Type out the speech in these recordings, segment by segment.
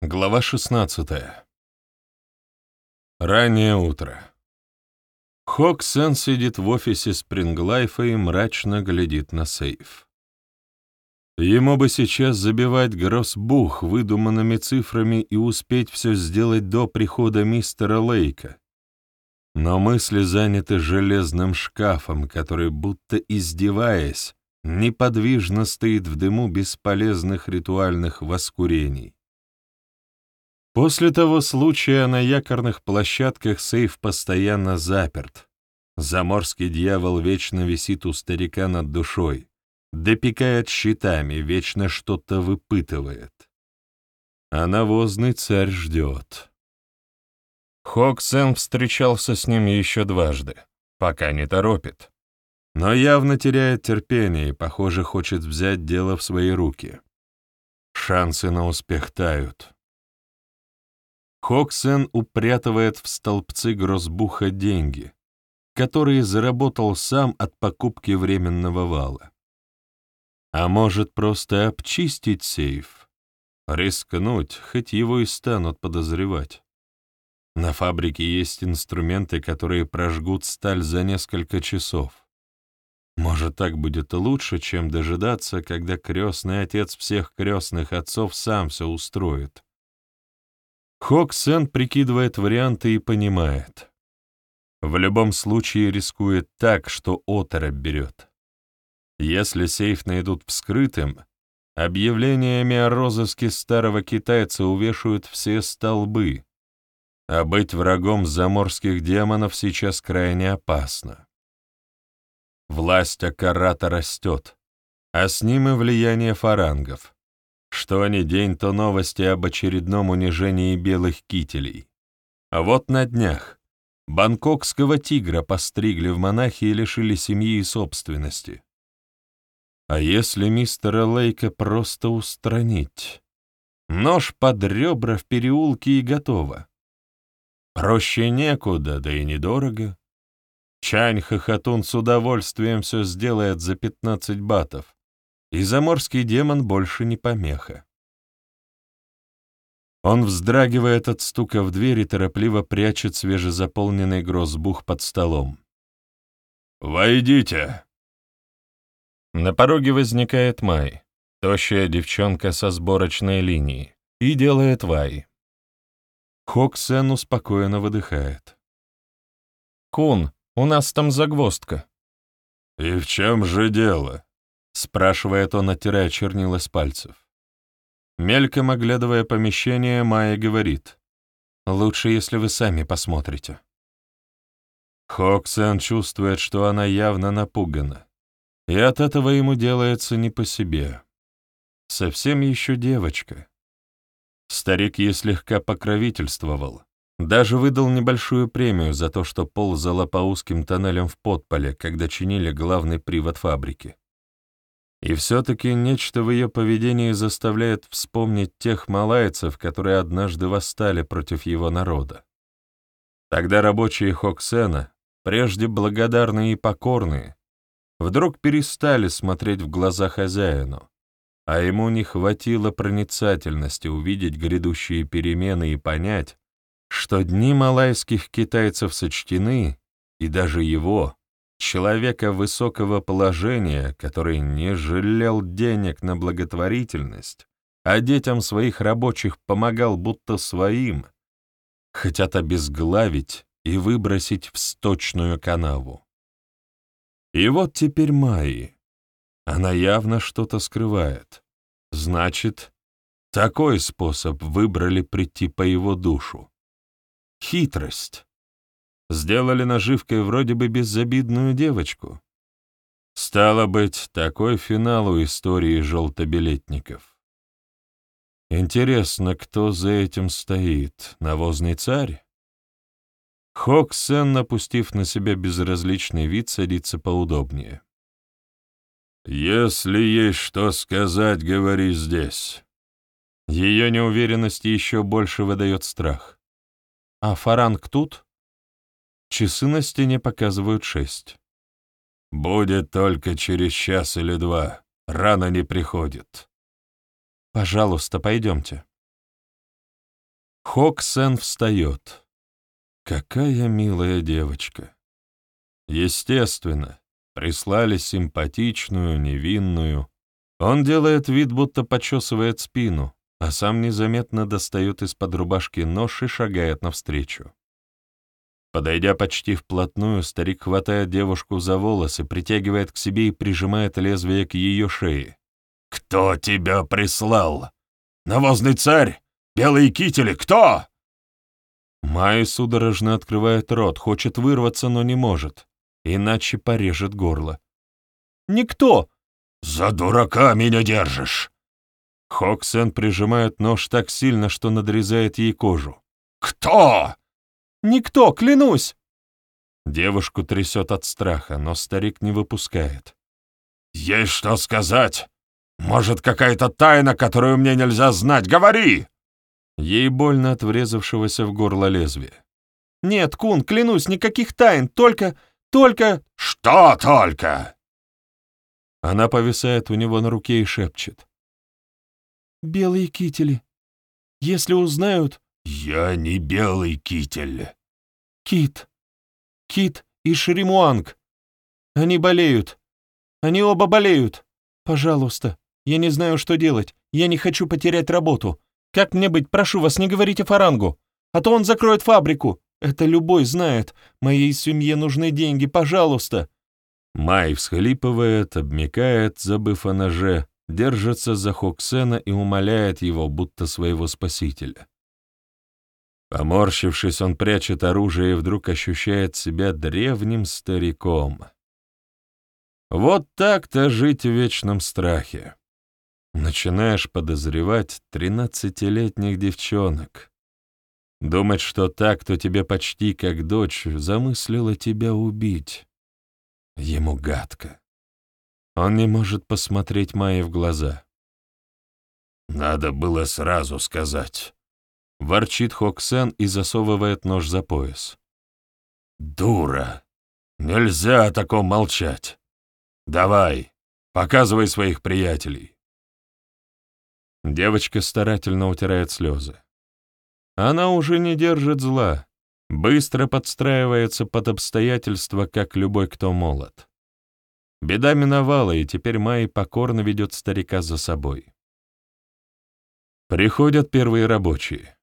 Глава 16. Раннее утро. Хоксен сидит в офисе Спринглайфа и мрачно глядит на сейф. Ему бы сейчас забивать гроссбух выдуманными цифрами и успеть все сделать до прихода мистера Лейка. Но мысли заняты железным шкафом, который, будто издеваясь, неподвижно стоит в дыму бесполезных ритуальных воскурений. После того случая на якорных площадках сейф постоянно заперт. Заморский дьявол вечно висит у старика над душой, допекает щитами, вечно что-то выпытывает. А навозный царь ждет. Хоксен встречался с ним еще дважды, пока не торопит. Но явно теряет терпение и, похоже, хочет взять дело в свои руки. Шансы на успех тают. Хоксен упрятывает в столбцы грозбуха деньги, которые заработал сам от покупки временного вала. А может, просто обчистить сейф? Рискнуть, хоть его и станут подозревать. На фабрике есть инструменты, которые прожгут сталь за несколько часов. Может, так будет лучше, чем дожидаться, когда крестный отец всех крестных отцов сам все устроит. Хок Сен прикидывает варианты и понимает. В любом случае рискует так, что оторопь берет. Если сейф найдут вскрытым, объявлениями о розыске старого китайца увешают все столбы, а быть врагом заморских демонов сейчас крайне опасно. Власть Акарата растет, а с ним и влияние фарангов. Что ни день, то новости об очередном унижении белых кителей. А вот на днях бангкокского тигра постригли в монахи и лишили семьи и собственности. А если мистера Лейка просто устранить? Нож под ребра в переулке и готово. Проще некуда, да и недорого. Чань Хохотун с удовольствием все сделает за пятнадцать батов и заморский демон больше не помеха. Он вздрагивает от стука в дверь и торопливо прячет свежезаполненный грозбух под столом. «Войдите!» На пороге возникает Май, тощая девчонка со сборочной линии, и делает вай. Хоксен успокоенно выдыхает. «Кун, у нас там загвоздка». «И в чем же дело?» — спрашивает он, оттирая чернила с пальцев. Мельком оглядывая помещение, Майя говорит. «Лучше, если вы сами посмотрите». Хоксен чувствует, что она явно напугана, и от этого ему делается не по себе. Совсем еще девочка. Старик ей слегка покровительствовал, даже выдал небольшую премию за то, что ползала по узким тоннелям в подполе, когда чинили главный привод фабрики. И все-таки нечто в ее поведении заставляет вспомнить тех малайцев, которые однажды восстали против его народа. Тогда рабочие Хоксена, прежде благодарные и покорные, вдруг перестали смотреть в глаза хозяину, а ему не хватило проницательности увидеть грядущие перемены и понять, что дни малайских китайцев сочтены, и даже его, человека высокого положения, который не жалел денег на благотворительность, а детям своих рабочих помогал будто своим, хотят обезглавить и выбросить в сточную канаву. И вот теперь Майи. Она явно что-то скрывает. Значит, такой способ выбрали прийти по его душу. Хитрость сделали наживкой вроде бы безобидную девочку. Стало быть, такой финал у истории желтобилетников. Интересно, кто за этим стоит? Навозный царь? Хоксен, напустив на себя безразличный вид, садится поудобнее. «Если есть что сказать, говори здесь». Ее неуверенность еще больше выдает страх. «А Фаранг тут?» Часы на стене показывают шесть. «Будет только через час или два. Рано не приходит». «Пожалуйста, пойдемте». Хоксен встает. Какая милая девочка. Естественно, прислали симпатичную, невинную. Он делает вид, будто почесывает спину, а сам незаметно достает из-под рубашки нож и шагает навстречу. Подойдя почти вплотную, старик хватает девушку за волосы, притягивает к себе и прижимает лезвие к ее шее. «Кто тебя прислал? Навозный царь? Белые кители? Кто?» Май судорожно открывает рот, хочет вырваться, но не может, иначе порежет горло. «Никто!» «За дурака меня держишь!» Хоксен прижимает нож так сильно, что надрезает ей кожу. «Кто?» «Никто, клянусь!» Девушку трясет от страха, но старик не выпускает. «Есть что сказать? Может, какая-то тайна, которую мне нельзя знать? Говори!» Ей больно от врезавшегося в горло лезвия. «Нет, Кун, клянусь, никаких тайн, только... только...» «Что только?» Она повисает у него на руке и шепчет. «Белые кители. Если узнают...» «Я не белый китель». «Кит. Кит и Шримуанг. Они болеют. Они оба болеют. Пожалуйста, я не знаю, что делать. Я не хочу потерять работу. Как мне быть? Прошу вас, не говорите Фарангу, а то он закроет фабрику. Это любой знает. Моей семье нужны деньги, пожалуйста». Май всхлипывает, обмекает, забыв о ноже, держится за Хоксена и умоляет его, будто своего спасителя. Поморщившись, он прячет оружие и вдруг ощущает себя древним стариком. Вот так-то жить в вечном страхе. Начинаешь подозревать тринадцатилетних девчонок. Думать, что так, кто тебе почти как дочь, замыслила тебя убить. Ему гадко. Он не может посмотреть Майе в глаза. «Надо было сразу сказать», — ворчит Хоксен и засовывает нож за пояс. «Дура! Нельзя о таком молчать! Давай, показывай своих приятелей!» Девочка старательно утирает слезы. Она уже не держит зла, быстро подстраивается под обстоятельства, как любой, кто молод. Беда миновала, и теперь Май покорно ведет старика за собой. Приходят первые рабочие.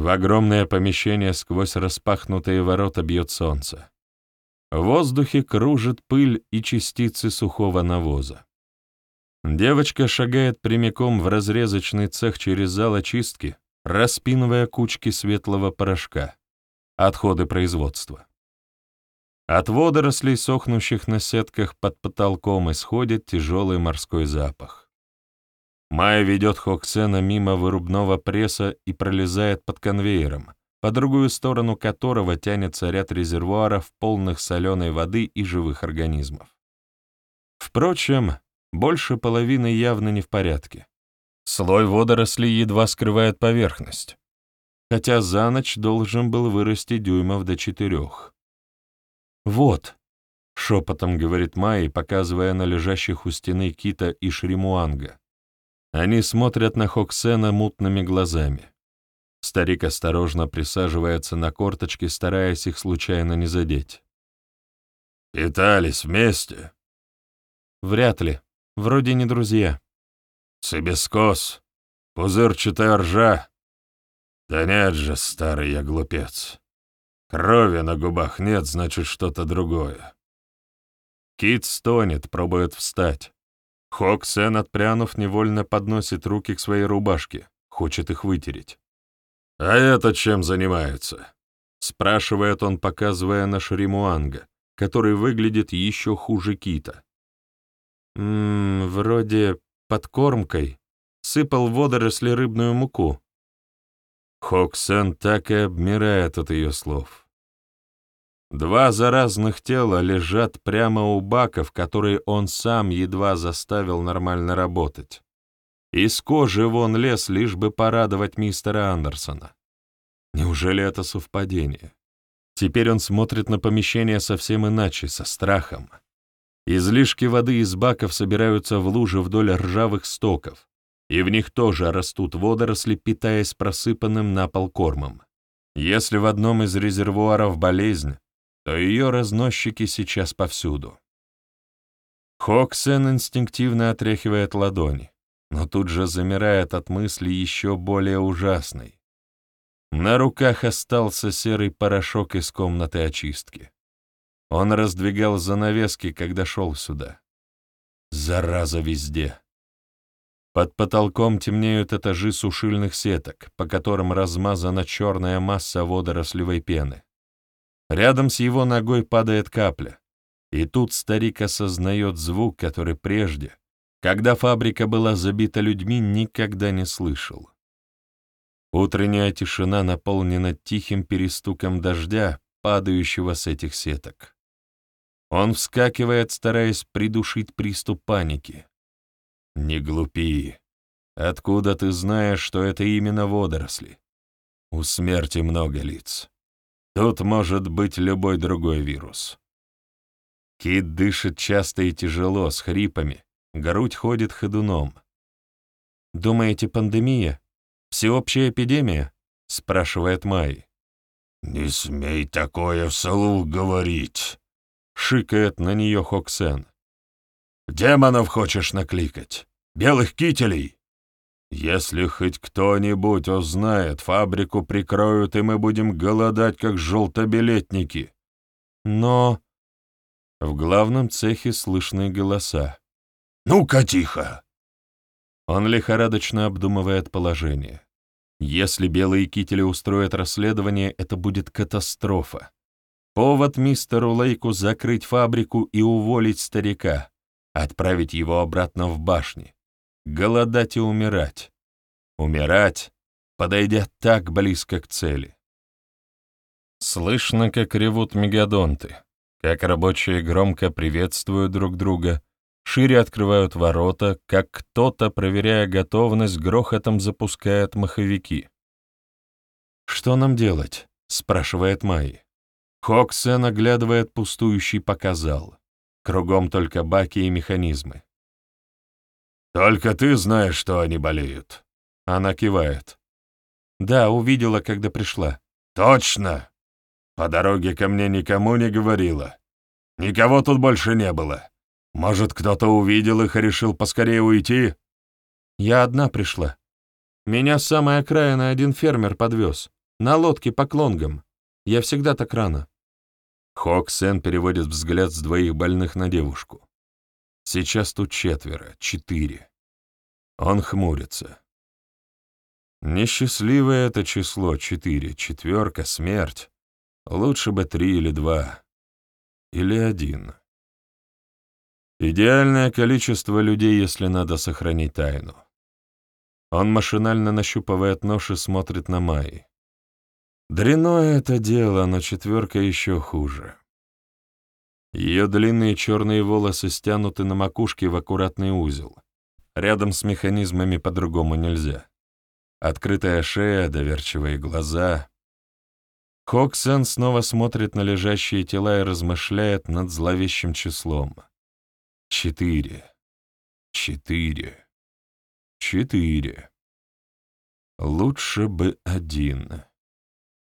В огромное помещение сквозь распахнутые ворота бьет солнце. В воздухе кружит пыль и частицы сухого навоза. Девочка шагает прямиком в разрезочный цех через зал очистки, распинывая кучки светлого порошка, отходы производства. От водорослей, сохнущих на сетках под потолком, исходит тяжелый морской запах. Майя ведет Хоксена мимо вырубного пресса и пролезает под конвейером, по другую сторону которого тянется ряд резервуаров, полных соленой воды и живых организмов. Впрочем, больше половины явно не в порядке. Слой водорослей едва скрывает поверхность, хотя за ночь должен был вырасти дюймов до четырех. «Вот», — шепотом говорит Майи, показывая на лежащих у стены Кита и Шримуанга. Они смотрят на Хоксена мутными глазами. Старик осторожно присаживается на корточки, стараясь их случайно не задеть. «Питались вместе?» «Вряд ли», Вроде не друзья. Цибискос, пузырчатая ржа. Да нет же, старый я глупец. Крови на губах нет, значит, что-то другое. Кит стонет, пробует встать. Хоксен, отпрянув, невольно подносит руки к своей рубашке, хочет их вытереть. «А это чем занимается?» — спрашивает он, показывая на Шримуанга, который выглядит еще хуже Кита. Ммм, вроде подкормкой. Сыпал водоросли рыбную муку. Хоксен так и обмирает от ее слов. Два заразных тела лежат прямо у баков, которые он сам едва заставил нормально работать. Из кожи вон лез, лишь бы порадовать мистера Андерсона. Неужели это совпадение? Теперь он смотрит на помещение совсем иначе, со страхом. Излишки воды из баков собираются в луже вдоль ржавых стоков. и в них тоже растут водоросли, питаясь просыпанным на пол кормом. Если в одном из резервуаров болезнь, то ее разносчики сейчас повсюду. Хоксен инстинктивно отряхивает ладони, но тут же замирает от мысли еще более ужасной. На руках остался серый порошок из комнаты очистки. Он раздвигал занавески, когда шел сюда. Зараза везде. Под потолком темнеют этажи сушильных сеток, по которым размазана черная масса водорослевой пены. Рядом с его ногой падает капля. И тут старик осознает звук, который прежде, когда фабрика была забита людьми, никогда не слышал. Утренняя тишина наполнена тихим перестуком дождя, падающего с этих сеток. Он вскакивает, стараясь придушить приступ паники. «Не глупи. Откуда ты знаешь, что это именно водоросли? У смерти много лиц. Тут может быть любой другой вирус». Кит дышит часто и тяжело, с хрипами, грудь ходит ходуном. «Думаете, пандемия? Всеобщая эпидемия?» — спрашивает Май. «Не смей такое вслух говорить!» Шикает на нее Хоксен. «Демонов хочешь накликать? Белых кителей?» «Если хоть кто-нибудь узнает, фабрику прикроют, и мы будем голодать, как желтобилетники». Но... В главном цехе слышны голоса. «Ну-ка, тихо!» Он лихорадочно обдумывает положение. Если белые кители устроят расследование, это будет катастрофа. Повод мистеру Лейку закрыть фабрику и уволить старика, отправить его обратно в башни, голодать и умирать. Умирать, подойдя так близко к цели. Слышно, как ревут мегадонты, как рабочие громко приветствуют друг друга, шире открывают ворота, как кто-то, проверяя готовность, грохотом запускает маховики. «Что нам делать?» — спрашивает Майи. Хоксен оглядывает пустующий показал. Кругом только баки и механизмы. «Только ты знаешь, что они болеют». Она кивает. «Да, увидела, когда пришла». «Точно! По дороге ко мне никому не говорила. Никого тут больше не было. Может, кто-то увидел их и решил поскорее уйти?» «Я одна пришла. Меня с самой окраины один фермер подвез. На лодке по клонгам. Я всегда так рано. Хоксен переводит взгляд с двоих больных на девушку. Сейчас тут четверо, четыре. Он хмурится. Несчастливое это число, четыре, четверка, смерть. Лучше бы три или два. Или один. Идеальное количество людей, если надо сохранить тайну. Он машинально нащупывает нож и смотрит на Майи. Дряное это дело, но четверка еще хуже. Ее длинные черные волосы стянуты на макушке в аккуратный узел. Рядом с механизмами по-другому нельзя. Открытая шея, доверчивые глаза. Хоксен снова смотрит на лежащие тела и размышляет над зловещим числом. Четыре. Четыре. Четыре. Лучше бы один.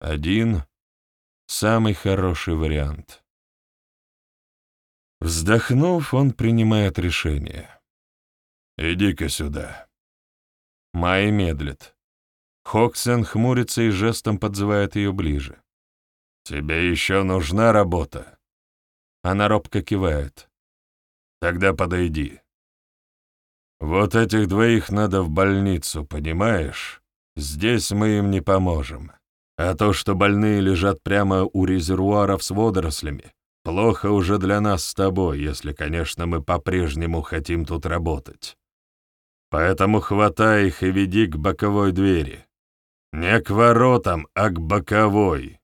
Один — самый хороший вариант. Вздохнув, он принимает решение. «Иди-ка сюда». Майя медлит. Хоксен хмурится и жестом подзывает ее ближе. «Тебе еще нужна работа?» Она робко кивает. «Тогда подойди. Вот этих двоих надо в больницу, понимаешь? Здесь мы им не поможем. А то, что больные лежат прямо у резервуаров с водорослями, плохо уже для нас с тобой, если, конечно, мы по-прежнему хотим тут работать. Поэтому хватай их и веди к боковой двери. Не к воротам, а к боковой.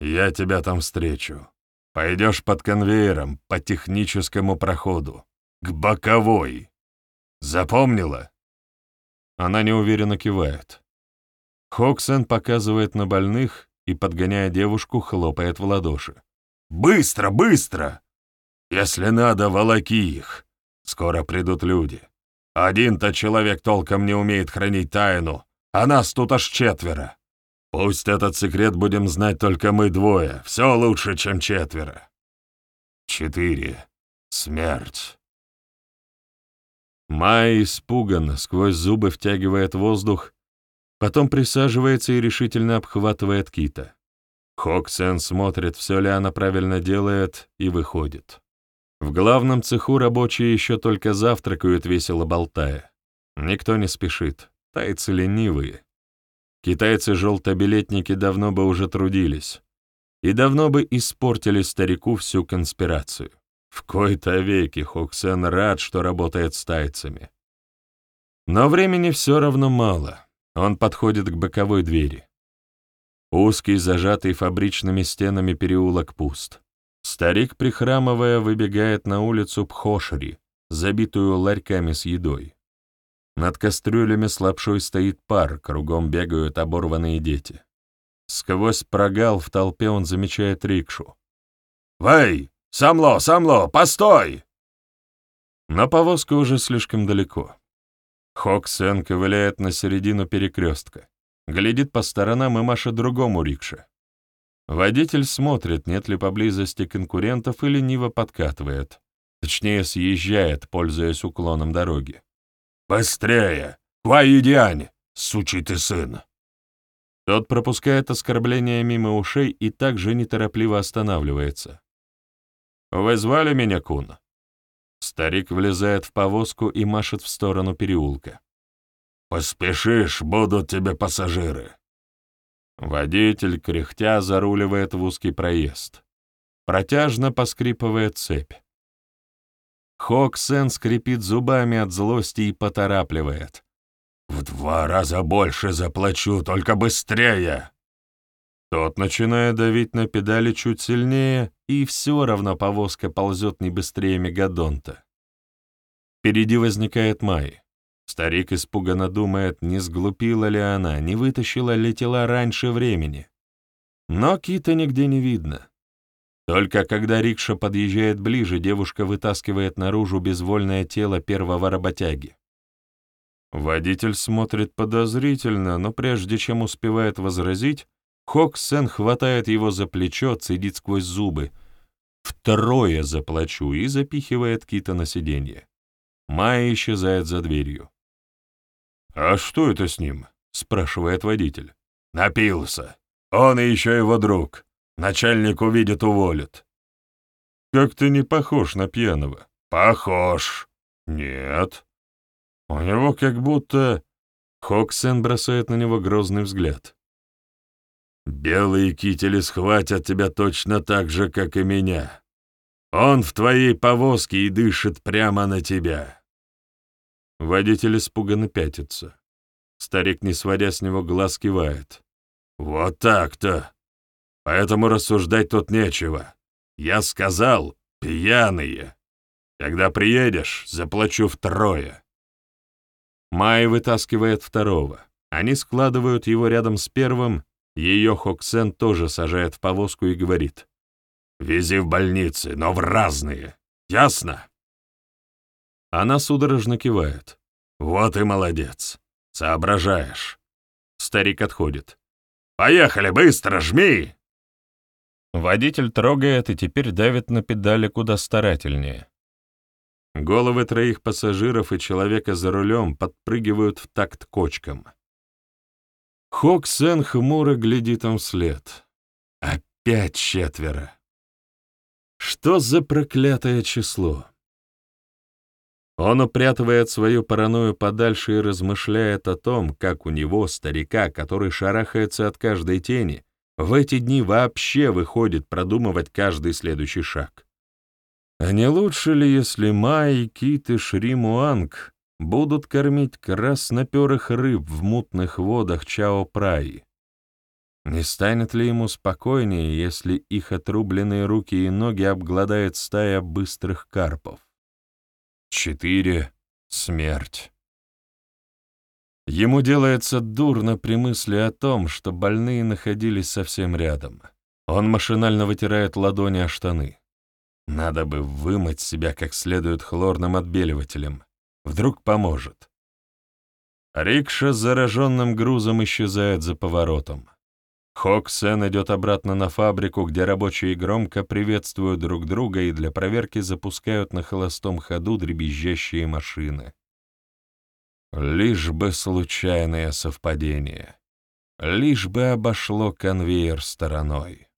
Я тебя там встречу. Пойдешь под конвейером, по техническому проходу. К боковой. Запомнила?» Она неуверенно кивает. Хоксен показывает на больных и, подгоняя девушку, хлопает в ладоши. «Быстро, быстро! Если надо, волоки их. Скоро придут люди. Один-то человек толком не умеет хранить тайну, а нас тут аж четверо. Пусть этот секрет будем знать только мы двое, все лучше, чем четверо. Четыре. Смерть. Майя испуганно, сквозь зубы втягивает воздух, потом присаживается и решительно обхватывает кита. Хоксен смотрит, все ли она правильно делает, и выходит. В главном цеху рабочие еще только завтракают, весело болтая. Никто не спешит, тайцы ленивые. Китайцы-желтобилетники давно бы уже трудились и давно бы испортили старику всю конспирацию. В кои-то веки Хоксен рад, что работает с тайцами. Но времени все равно мало. Он подходит к боковой двери. Узкий, зажатый фабричными стенами переулок пуст. Старик, прихрамывая, выбегает на улицу Пхошери, забитую ларьками с едой. Над кастрюлями с лапшой стоит пар, кругом бегают оборванные дети. Сквозь прогал в толпе он замечает рикшу. «Вэй! Самло! Самло! Постой!» Но повозка уже слишком далеко. Хок Сен ковыляет на середину перекрестка, глядит по сторонам и машет другому рикше. Водитель смотрит, нет ли поблизости конкурентов и лениво подкатывает. Точнее, съезжает, пользуясь уклоном дороги. «Быстрее! Куаидиань, сучий ты сын!» Тот пропускает оскорбление мимо ушей и также неторопливо останавливается. «Вы звали меня, Кун?» Старик влезает в повозку и машет в сторону переулка. «Поспешишь, будут тебе пассажиры!» Водитель, кряхтя, заруливает в узкий проезд. Протяжно поскрипывает цепь. Хоксен скрипит зубами от злости и поторапливает. «В два раза больше заплачу, только быстрее!» Тот начинает давить на педали чуть сильнее, и все равно повозка ползет не быстрее мегадонта. Впереди возникает Май. Старик испуганно думает, не сглупила ли она, не вытащила ли тела раньше времени. Но кита нигде не видно. Только когда рикша подъезжает ближе, девушка вытаскивает наружу безвольное тело первого работяги. Водитель смотрит подозрительно, но прежде чем успевает возразить, Хоксен хватает его за плечо, цедит сквозь зубы. «Втрое заплачу» и запихивает Кита на сиденье. Майя исчезает за дверью. «А что это с ним?» — спрашивает водитель. «Напился. Он и еще его друг. Начальник увидит, уволит». «Как ты не похож на пьяного?» «Похож». «Нет». «У него как будто...» Хоксен бросает на него грозный взгляд. «Белые кители схватят тебя точно так же, как и меня. Он в твоей повозке и дышит прямо на тебя». Водитель испуганно пятится. Старик, не сводя с него глаз, кивает. «Вот так-то. Поэтому рассуждать тут нечего. Я сказал, пьяные. Когда приедешь, заплачу втрое». Май вытаскивает второго. Они складывают его рядом с первым, ее Хоксен тоже сажает в повозку и говорит. «Вези в больницы, но в разные. Ясно?» Она судорожно кивает. «Вот и молодец. Соображаешь». Старик отходит. «Поехали, быстро, жми!» Водитель трогает и теперь давит на педали куда старательнее. Головы троих пассажиров и человека за рулем подпрыгивают в такт кочкам. Хок Сен хмуро глядит им вслед. Опять четверо. Что за проклятое число? Он упрятывает свою паранойю подальше и размышляет о том, как у него, старика, который шарахается от каждой тени, в эти дни вообще выходит продумывать каждый следующий шаг. А не лучше ли, если Май, Кит и Шримуанг будут кормить красноперых рыб в мутных водах Чао-Праи? Не станет ли ему спокойнее, если их отрубленные руки и ноги обгладает стая быстрых карпов? Четыре. Смерть. Ему делается дурно при мысли о том, что больные находились совсем рядом. Он машинально вытирает ладони о штаны. Надо бы вымыть себя как следует хлорным отбеливателем. Вдруг поможет. Рикша с зараженным грузом исчезает за поворотом. Хоксен идет обратно на фабрику, где рабочие громко приветствуют друг друга и для проверки запускают на холостом ходу дребезжащие машины. Лишь бы случайное совпадение. Лишь бы обошло конвейер стороной.